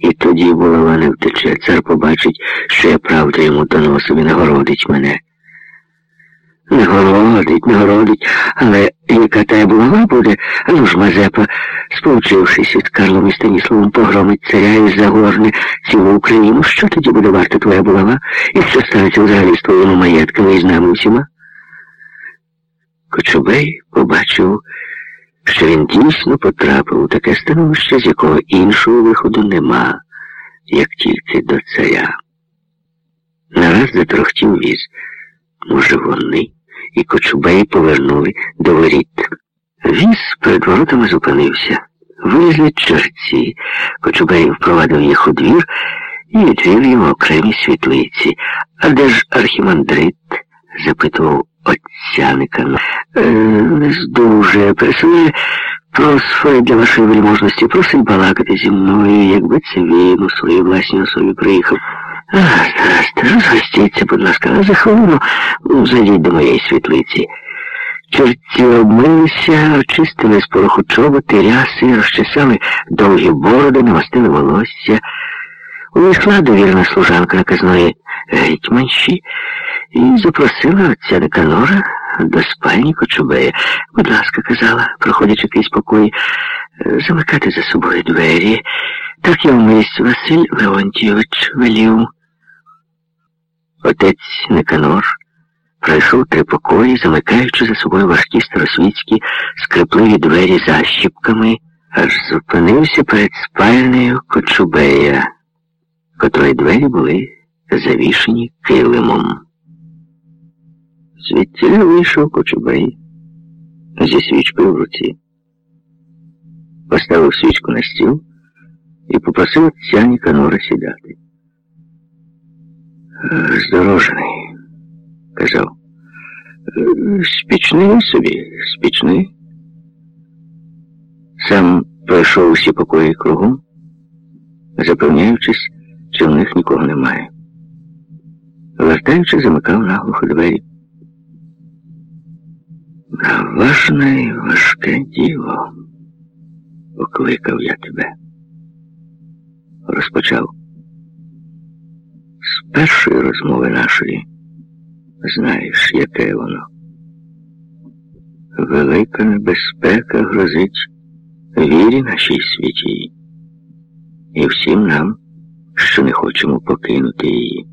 І тоді булава не втече. Цар побачить, що я правда йому доносив і нагородить мене. Не городить, не городить, але яка та булава буде, ну ж Мазепа, сповчившись від Карлом і Станіславом, погромить царя і загорне цілу Україну, що тоді буде варта твоя булава? І що станеться взагалі з твоїми маєтками і з нами усіма? Кочубей побачив, що він дійсно потрапив у таке становище, з якого іншого виходу нема, як тільки до царя. Нараз затрохтів віз. Може, вони і Кочубей повернули до воріт. Віз перед воротами зупинився. Вилізли черці. Кочубей впровадив їх у двір і відвів їм окремі світлиці. А де ж архімандрит? запитував отця Никана. Е, не здужує, присує просфори для вашої вельможності, просить балакати зі мною, якби це він у своїй власній особі приїхав. А, здрасте, розгостіться, будь ласка, за хвилину ну, зайдіть до моєї світлиці. Чорті обмилися, очистили з пороху чоботи, ряси, розчесали довгі бороди, намастили волосся. Увійшла довірна служанка наказної гетьманші і запросила отця Деканора до спальні Кочубея. Будь ласка, казала, проходячи крізь покої, замикати за собою двері. Так я вмисть Василь Леонтійович велів. Отець Никанор пройшов три покої, замикаючи за собою важкі старосвітські скрипливі двері защіпками, аж зупинився перед спальнею Кочубея, котрої двері були завішені килимом. Звідтіля вийшов Кочубей зі свічкою в руці, поставив свічку на стіл і попросив отця Ніканора сідати. Здорожений, казав. Спічний собі, спічний. Сам пройшов усі покої кругом, запевняючись, що в них нікого немає. Вертаючи, замикав наглухо двері. Важне і важке діло, покликав я тебе. Розпочав. З першої розмови нашої знаєш, яке воно. Велика небезпека грозить вірі нашій світі і всім нам, що не хочемо покинути її.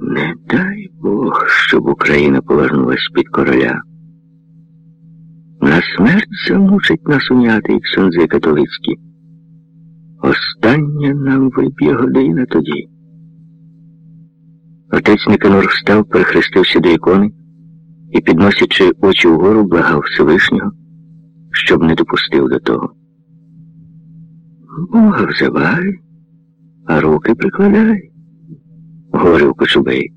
Не дай Бог, щоб Україна повернулась під короля. На смерть замучить нас уняти і ксьонзи католицькі. Остання нам виб'є година тоді. Отець Никанор встав, перехрестився до ікони і, підносячи очі вгору, благав Всевишнього, щоб не допустив до того. Бога взивай, а руки прикладай, говорив Кочубей.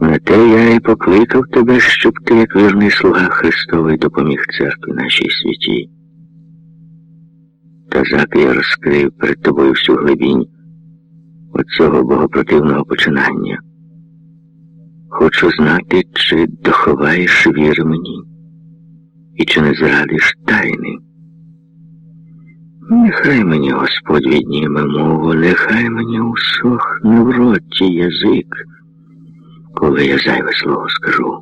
На те я і покликав тебе, щоб ти, як вірний слуга Христовий, допоміг церкві нашій світі. Та заки я розкрив перед тобою всю глибінь оцього богопротивного починання. Хочу знати, чи доховаєш віри мені і чи не зрадиш тайни. Нехай мені Господь відніме мову, нехай мені усохне в роті язик, коли я зайве слово скажу.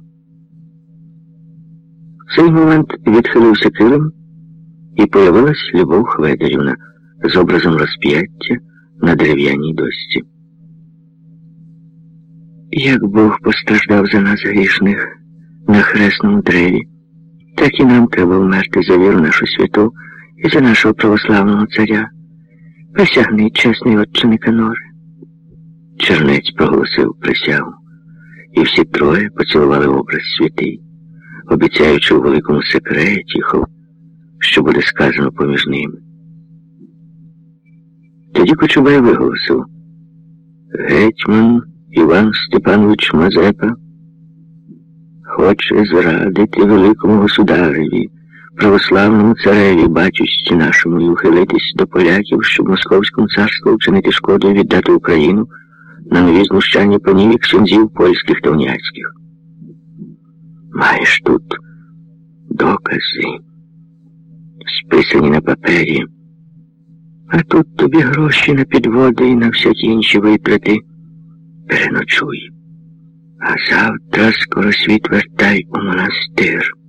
В цей момент відхилився килим, і появилась Любов Хведерівна з образом розп'яття на дерев'яній досці. Як Бог постраждав за нас грішних на хресному древі, так і нам треба вмерти за віру нашу святу за нашого православного царя. Присягний чесний отче Никаноре. Чернець проголосив присягу, і всі троє поцілували образ святий, обіцяючи у великому секреті, що буде сказано поміж ними. Тоді Кочубай виголосив Гетьман Іван Степанович Мазепа хоче зрадити великому государеві, православному цареві, батюсті нашому і ухилитись до поляків, щоб Московському царству вчинити шкоду і віддати Україну на нові знущання панів і ксензів польських та уняцьких. Маєш тут докази, списані на папері А тут тобі гроші на підводи і на всякі інші витрати. Переночуй. А завтра скоро світ вертай у монастир.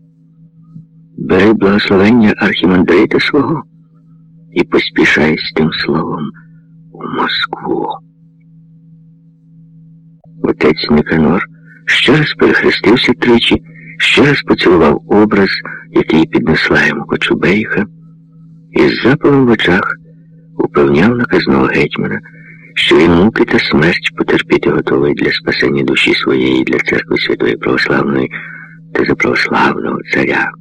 Бери благословення архімандрита свого і поспішай з тим словом у Москву. Отець Никанор ще раз перехрестився тричі, ще раз поцілував образ, який піднесла йому Кочубейха, і з запалом в очах упевняв наказного гетьмана, що він муки та смерть потерпіти готовий для спасення душі своєї для церкви Святої Православної та за православного царя.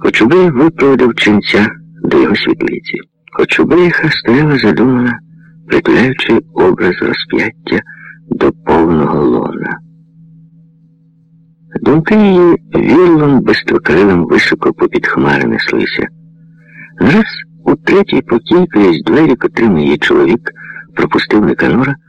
Кочубей випроводив ченця до його світлиці. Кочубейха стояла задумана, притуляючи образ розп'яття до повного лона. Думки її вірлом безтокрилим високо попід хмари неслися. Раз у третій покій крізь двері, котрими її чоловік пропустив Никанора,